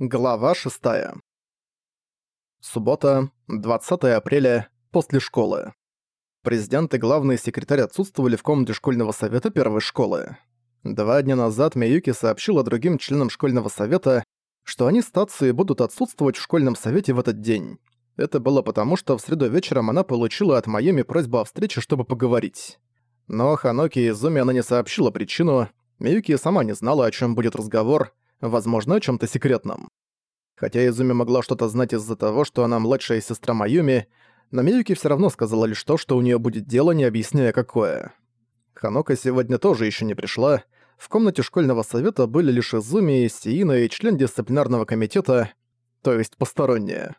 Глава 6. Суббота, 20 апреля, после школы. Президент и главный секретарь отсутствовали в комнате школьного совета первой школы. Два дня назад Миюки сообщила другим членам школьного совета, что они с Тацией будут отсутствовать в школьном совете в этот день. Это было потому, что в среду вечером она получила от Майами просьбу о встрече, чтобы поговорить. Но Ханоки и Зуми она не сообщила причину, Миюки сама не знала, о чем будет разговор, возможно, о чем то секретном. Хотя Изуми могла что-то знать из-за того, что она младшая сестра Майюми, но Миюки все равно сказала лишь то, что у нее будет дело, не объясняя какое. Ханока сегодня тоже еще не пришла. В комнате школьного совета были лишь Изуми, Сиина и член дисциплинарного комитета, то есть посторонние.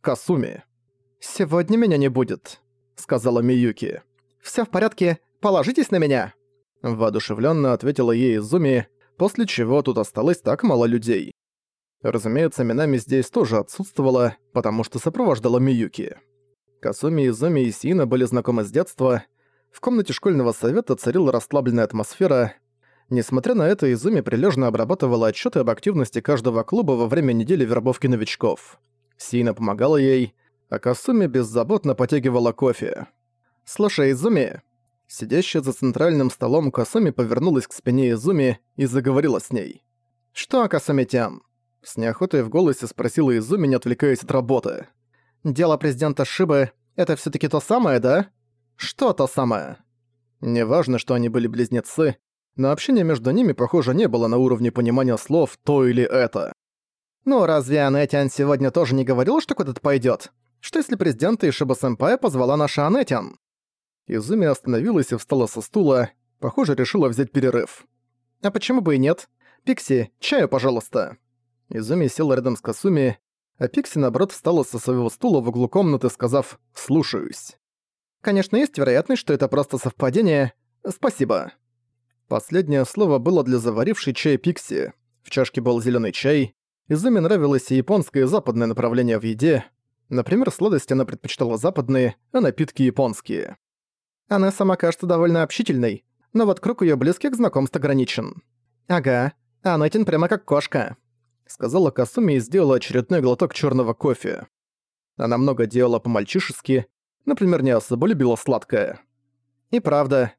Касуми. «Сегодня меня не будет», — сказала Миюки. «Всё в порядке, положитесь на меня!» Воодушевленно ответила ей Изуми, после чего тут осталось так мало людей. Разумеется, Минами здесь тоже отсутствовала, потому что сопровождала Миюки. Касуми, Изуми и Сина были знакомы с детства. В комнате школьного совета царила расслабленная атмосфера. Несмотря на это, Изуми прилежно обрабатывала отчеты об активности каждого клуба во время недели вербовки новичков. Сина помогала ей, а Касуми беззаботно потягивала кофе. «Слушай, Изуми, Сидящая за центральным столом Касуми повернулась к спине Изуми и заговорила с ней. «Что, Касуми-тян?» С неохотой в голосе спросила Изуми, не отвлекаясь от работы. «Дело президента Шибы — это все таки то самое, да? Что то самое?» Неважно, что они были близнецы, но общение между ними, похоже, не было на уровне понимания слов «то» или «это». «Ну, разве Анетян сегодня тоже не говорил, что куда-то пойдет? Что если президента и Шиба-сэмпая позвала наша Анетян?» Изуми остановилась и встала со стула, похоже, решила взять перерыв. «А почему бы и нет? Пикси, чаю, пожалуйста!» Изуми села рядом с Касуми, а Пикси, наоборот, встала со своего стула в углу комнаты, сказав «слушаюсь». «Конечно, есть вероятность, что это просто совпадение. Спасибо». Последнее слово было для заварившей чай Пикси. В чашке был зеленый чай. Изуми нравилось и японское и западное направление в еде. Например, сладости она предпочитала западные, а напитки японские. Она сама кажется довольно общительной, но вот круг её близких знакомств ограничен. Ага, Анетин прямо как кошка. Сказала Касуми и сделала очередной глоток чёрного кофе. Она много делала по-мальчишески, например, не особо любила сладкое. И правда,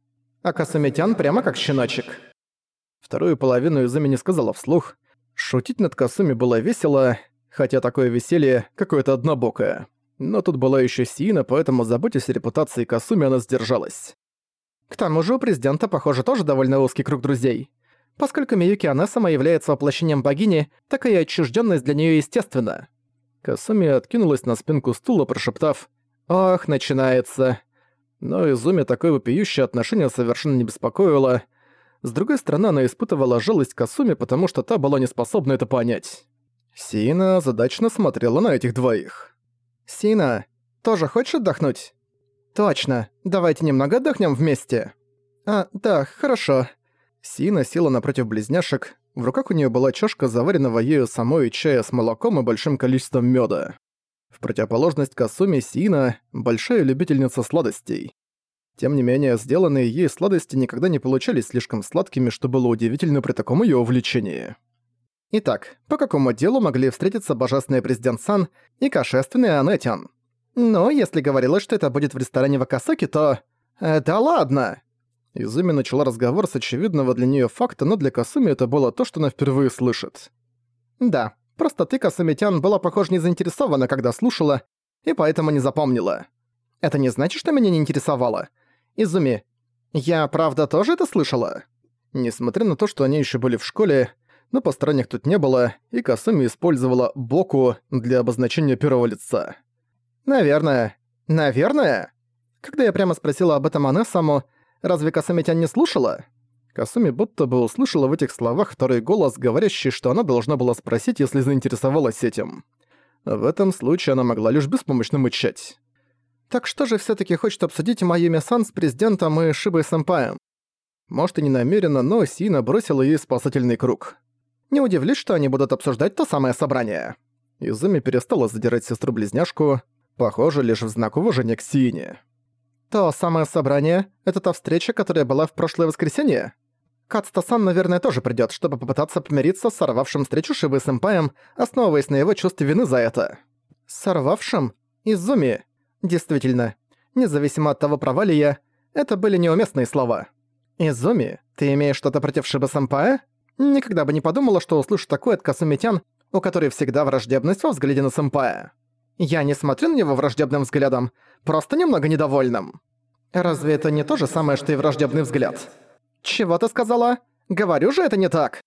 а Касумитян прямо как щеночек. Вторую половину Изуми не сказала вслух. Шутить над Касуми было весело, хотя такое веселье какое-то однобокое. Но тут была еще Сина, поэтому, заботясь о репутации Касуми, она сдержалась. К тому же у президента, похоже, тоже довольно узкий круг друзей. Поскольку Миюки Анесама является воплощением богини, такая отчужденность для нее естественна. Касуми откинулась на спинку стула, прошептав «Ох, начинается». Но Изуми такое вопиющее отношение совершенно не беспокоило. С другой стороны, она испытывала жалость Касуми, потому что та была не способна это понять. Сина задачно смотрела на этих двоих. «Сина, тоже хочешь отдохнуть?» «Точно. Давайте немного отдохнем вместе». «А, да, хорошо». Сина села напротив близняшек. В руках у нее была чашка заваренного ею самой чая с молоком и большим количеством меда. В противоположность Касуми Сина – большая любительница сладостей. Тем не менее, сделанные ей сладости никогда не получались слишком сладкими, что было удивительно при таком ее увлечении. Итак, по какому делу могли встретиться божественный президент Сан и кошественный Анетян? Ну, если говорилось, что это будет в ресторане Вакасаки, то... Это ладно! Изуми начала разговор с очевидного для нее факта, но для Касуми это было то, что она впервые слышит. Да, просто ты, Касумитян, была, похоже, не заинтересована, когда слушала, и поэтому не запомнила. Это не значит, что меня не интересовало. Изуми, я правда тоже это слышала? Несмотря на то, что они еще были в школе, но посторонних тут не было, и Касуми использовала «боку» для обозначения первого лица. «Наверное. Наверное?» Когда я прямо спросила об этом Анессаму, разве Касуми тян не слушала? Касуми будто бы услышала в этих словах второй голос, говорящий, что она должна была спросить, если заинтересовалась этим. В этом случае она могла лишь беспомощно мычать. «Так что же все таки хочет обсудить Майюми-сан с президентом и Шибой-сэмпаем?» Может и не намеренно, но Сина бросила ей спасательный круг. Не удивлюсь, что они будут обсуждать то самое собрание». Изуми перестала задирать сестру-близняшку, похоже, лишь в знак уважения к Сине. «То самое собрание — это та встреча, которая была в прошлое воскресенье? Кацта-сан, наверное, тоже придёт, чтобы попытаться помириться с сорвавшим встречу Шибы сэмпаем, основываясь на его чувстве вины за это. Сорвавшим? Изуми. Действительно. Независимо от того, права ли я, это были неуместные слова. Изуми, ты имеешь что-то против Шибы сэмпая? Никогда бы не подумала, что услышу такое от Касумитян, у которой всегда враждебность во взгляде на сэмпая. Я не смотрю на него враждебным взглядом, просто немного недовольным. Разве это не то же самое, что и враждебный взгляд? Чего ты сказала? Говорю же, это не так.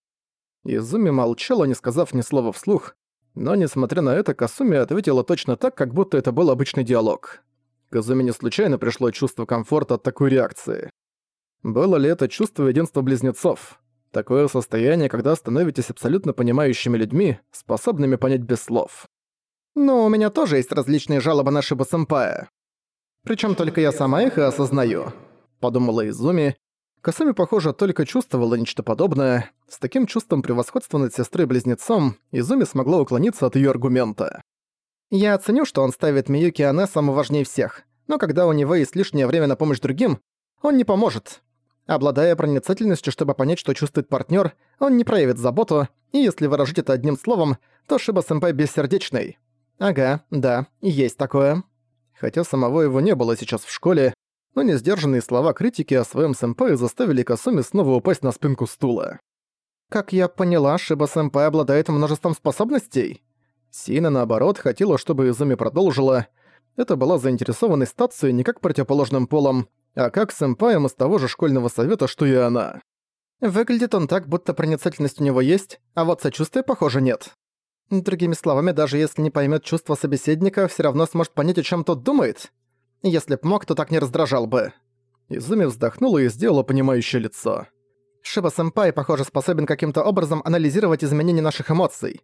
Изуми молчала, не сказав ни слова вслух, но, несмотря на это, Касуми ответила точно так, как будто это был обычный диалог. Казуми не случайно пришло чувство комфорта от такой реакции. Было ли это чувство единства близнецов? Такое состояние, когда становитесь абсолютно понимающими людьми, способными понять без слов. Но у меня тоже есть различные жалобы на Шиба-сэмпая. Причем только я сама их и осознаю», — подумала Изуми. Касами, похоже, только чувствовала нечто подобное. С таким чувством превосходства над сестрой-близнецом Изуми смогла уклониться от ее аргумента. «Я оценю, что он ставит Миюки Ане самым важнее всех, но когда у него есть лишнее время на помощь другим, он не поможет. Обладая проницательностью, чтобы понять, что чувствует партнер, он не проявит заботу, и если выражить это одним словом, то Шиба-сэмпай бессердечный. Ага, да, есть такое. Хотя самого его не было сейчас в школе, но несдержанные слова критики о своем сэмпае заставили Касуми снова упасть на спинку стула. «Как я поняла, Шиба-сэмпай обладает множеством способностей?» Сина, наоборот, хотела, чтобы Изуми продолжила. Это была заинтересованной стацией не как противоположным полом, а как сэмпаем из того же школьного совета, что и она. Выглядит он так, будто проницательность у него есть, а вот сочувствия, похоже, нет. Другими словами, даже если не поймет чувства собеседника, все равно сможет понять, о чем тот думает. Если б мог, то так не раздражал бы. Изуми вздохнула и сделала понимающее лицо. Шиба-сэмпай, похоже, способен каким-то образом анализировать изменения наших эмоций.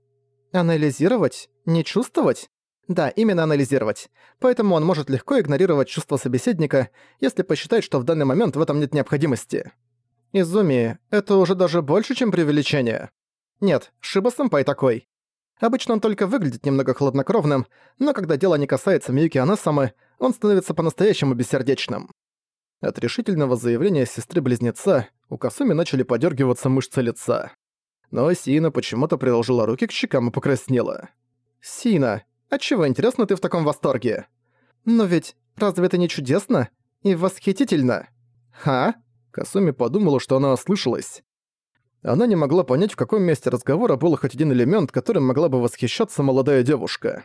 Анализировать? Не чувствовать? Да, именно анализировать. Поэтому он может легко игнорировать чувства собеседника, если посчитает, что в данный момент в этом нет необходимости. Изуми, это уже даже больше, чем преувеличение. Нет, Шиба-сэмпай такой. Обычно он только выглядит немного хладнокровным, но когда дело не касается Миюки Анасамы, он становится по-настоящему бессердечным. От решительного заявления сестры-близнеца у Касуми начали подергиваться мышцы лица. Но Сина почему-то приложила руки к щекам и покраснела. «Сина, отчего, интересно, ты в таком восторге?» «Но ведь разве это не чудесно? И восхитительно?» «Ха?» Касуми подумала, что она ослышалась. Она не могла понять, в каком месте разговора был хоть один элемент, которым могла бы восхищаться молодая девушка.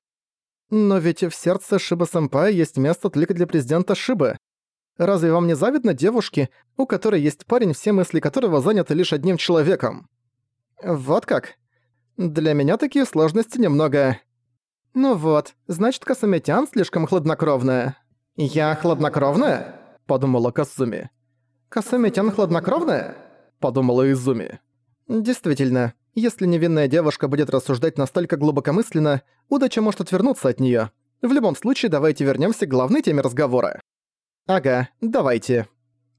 Но ведь в сердце Шиба-сэмпая есть место только для президента Шибы. Разве вам не завидно девушке, у которой есть парень, все мысли которого заняты лишь одним человеком? Вот как? Для меня такие сложности немного... Ну вот, значит, Касумитян слишком хладнокровная. Я хладнокровная? Подумала Касуми. Касумитян хладнокровная? Подумала Изуми. Действительно, если невинная девушка будет рассуждать настолько глубокомысленно, удача может отвернуться от неё. В любом случае, давайте вернёмся к главной теме разговора. Ага, давайте.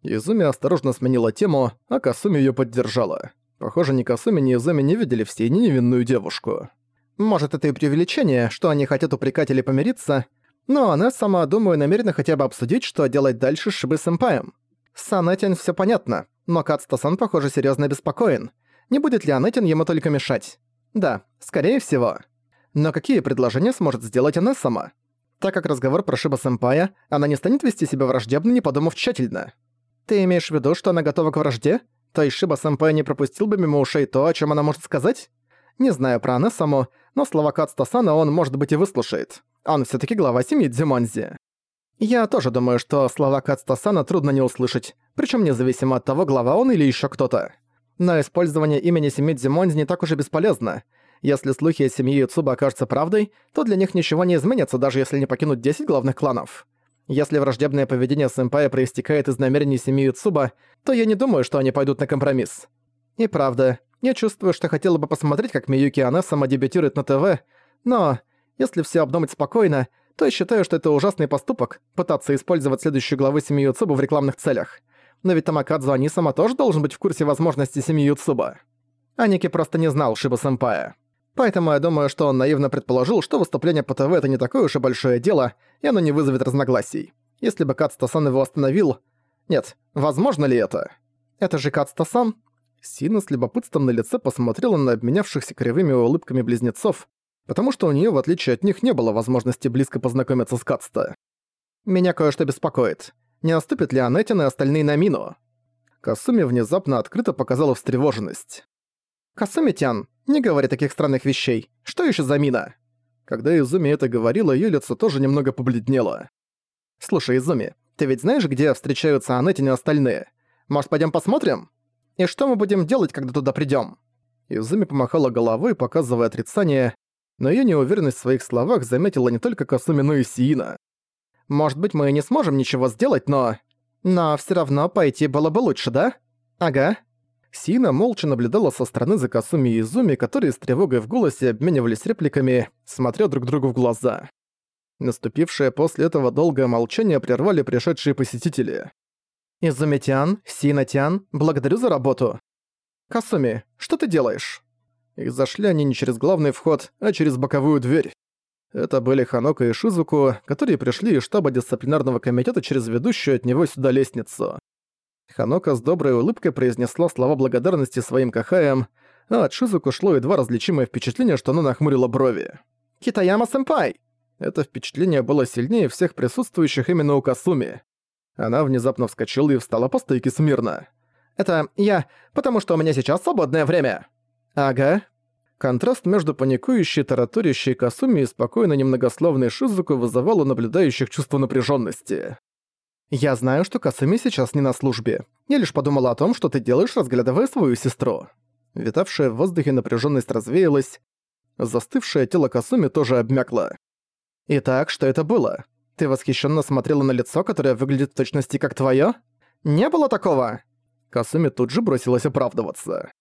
Изуми осторожно сменила тему, а Касуми её поддержала. Похоже, ни Касуми, ни Изуми не видели в стене невинную девушку. Может, это и преувеличение, что они хотят упрекать или помириться, но она сама, думаю, намерена хотя бы обсудить, что делать дальше с Шибы-сэмпаем. С Санетин всё понятно, но Кацта-сан, похоже, серьёзно обеспокоен — не будет ли Анетин ему только мешать? Да, скорее всего. Но какие предложения сможет сделать она сама? Так как разговор про Шиба-сэмпая, она не станет вести себя враждебно, не подумав тщательно. Ты имеешь в виду, что она готова к вражде? То есть Шиба-сэмпай не пропустил бы мимо ушей то, о чем она может сказать? Не знаю про Анессаму, но слова Кацтасана он, может быть, и выслушает. Он все таки глава семьи Дзимонзи. Я тоже думаю, что слова Кацтасана трудно не услышать, причем независимо от того, глава он или еще кто-то. Но использование имени семьи Дзимонзи не так уж и бесполезно. Если слухи о семье Юцуба окажутся правдой, то для них ничего не изменится, даже если не покинут 10 главных кланов. Если враждебное поведение сэмпая проистекает из намерений семьи Юцуба, то я не думаю, что они пойдут на компромисс. И правда, я чувствую, что хотела бы посмотреть, как Миюки Ана сама дебютирует на ТВ, но если все обдумать спокойно, то я считаю, что это ужасный поступок — пытаться использовать следующую главу семьи Юцуба в рекламных целях но ведь Тамакадзу Анисама тоже должен быть в курсе возможностей семьи Юцуба. Аники просто не знал Шиба-сэмпая. Поэтому я думаю, что он наивно предположил, что выступление по ТВ это не такое уж и большое дело, и оно не вызовет разногласий. Если бы Кацта-сан его остановил... Нет, возможно ли это? Это же Кацта-сан? Сина с любопытством на лице посмотрела на обменявшихся кривыми улыбками близнецов, потому что у нее, в отличие от них, не было возможности близко познакомиться с Кацта. «Меня кое-что беспокоит. Не наступит ли Анеттин и остальные на мину?» Касуми внезапно открыто показала встревоженность. «Касуми-тян, не говори таких странных вещей. Что еще за мина?» Когда Изуми это говорила, ее лицо тоже немного побледнело. «Слушай, Изуми, ты ведь знаешь, где встречаются Анеттин и остальные? Может, пойдем посмотрим?» И что мы будем делать, когда туда придём?» Изуми помахала головой, показывая отрицание, но её неуверенность в своих словах заметила не только Касуми, но и Сиина. «Может быть, мы не сможем ничего сделать, но... Но всё равно пойти было бы лучше, да? Ага». Сиина молча наблюдала со стороны за Касуми и Изуми, которые с тревогой в голосе обменивались репликами, смотря друг другу в глаза. Наступившее после этого долгое молчание прервали пришедшие посетители. «Изумитян, Синатян, благодарю за работу. Касуми, что ты делаешь?» И зашли они не через главный вход, а через боковую дверь. Это были Ханока и Шизуку, которые пришли из штаба дисциплинарного комитета через ведущую от него сюда лестницу. Ханока с доброй улыбкой произнесла слова благодарности своим кахаям, а от Шизуку шло едва различимое впечатление, что она нахмурила брови. «Китаяма-сэмпай!» Это впечатление было сильнее всех присутствующих именно у Касуми. Она внезапно вскочила и встала по стойке смирно. «Это я, потому что у меня сейчас свободное время». «Ага». Контраст между паникующей, тараторящей Касуми и спокойно немногословной Шизуку вызывал у наблюдающих чувство напряженности. «Я знаю, что Касуми сейчас не на службе. Я лишь подумала о том, что ты делаешь, разглядывая свою сестру». Витавшая в воздухе напряженность развеялась. Застывшее тело Касуми тоже обмякло. «Итак, что это было? Ты восхищенно смотрела на лицо, которое выглядит в точности как твое? Не было такого!» Касуми тут же бросилась оправдываться.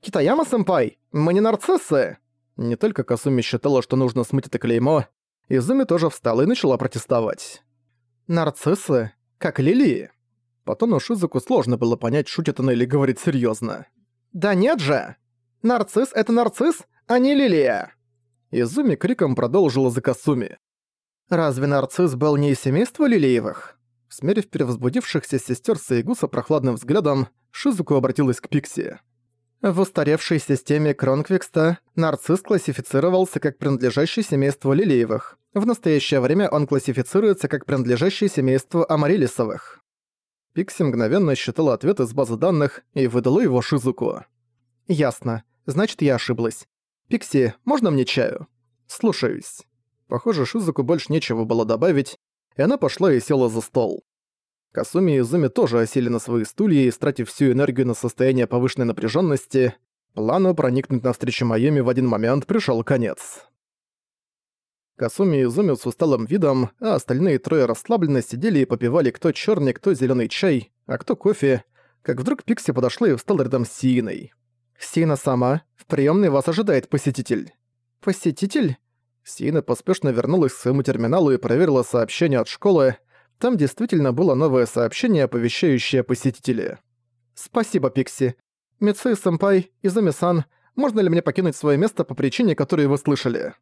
«Китаяма-сэмпай, мы не нарциссы!» Не только Касуми считала, что нужно смыть это клеймо, Изуми тоже встала и начала протестовать. «Нарциссы? Как лилии?» По тону Шизуку сложно было понять, шутит она или говорит серьезно. «Да нет же! Нарцисс — это нарцисс, а не лилия!» Изуми криком продолжила за Касуми. Разве нарцисс был не из семейства Лилиевых? Смерив перевозбудившихся сестер Саигуса прохладным взглядом, Шизуку обратилась к Пикси. В устаревшей системе Кронквикста нарцисс классифицировался как принадлежащий семейству Лилиевых. В настоящее время он классифицируется как принадлежащий семейству Амарилисовых. Пикси мгновенно считала ответ из базы данных и выдала его Шизуку. «Ясно. Значит, я ошиблась. Пикси, можно мне чаю?» «Слушаюсь». Похоже, Шизуку больше нечего было добавить, и она пошла и села за стол. Касуми и Изуми тоже осели на свои стулья стратив всю энергию на состояние повышенной напряженности, плану проникнуть навстречу Майами в один момент пришел конец. Касуми и Изуми с усталым видом, а остальные трое расслабленно сидели и попивали кто черный, кто зеленый чай, а кто кофе, как вдруг Пикси подошла и встала рядом с Сииной. «Сиина сама, в приемной вас ожидает посетитель». «Посетитель?» Сина поспешно вернулась к своему терминалу и проверила сообщение от школы. Там действительно было новое сообщение, оповещающее посетителей. «Спасибо, Пикси. Мицуи-сэмпай, Изуми-сан, можно ли мне покинуть свое место по причине, которую вы слышали?»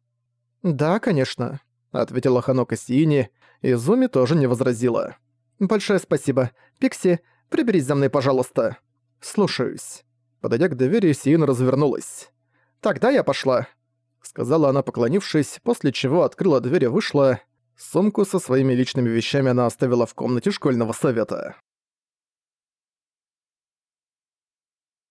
«Да, конечно», — ответила Ханока Сиини. Изуми тоже не возразила. «Большое спасибо. Пикси, приберись за мной, пожалуйста». «Слушаюсь». Подойдя к двери, Сиина развернулась. «Тогда я пошла» сказала она, поклонившись, после чего открыла дверь и вышла. Сумку со своими личными вещами она оставила в комнате школьного совета.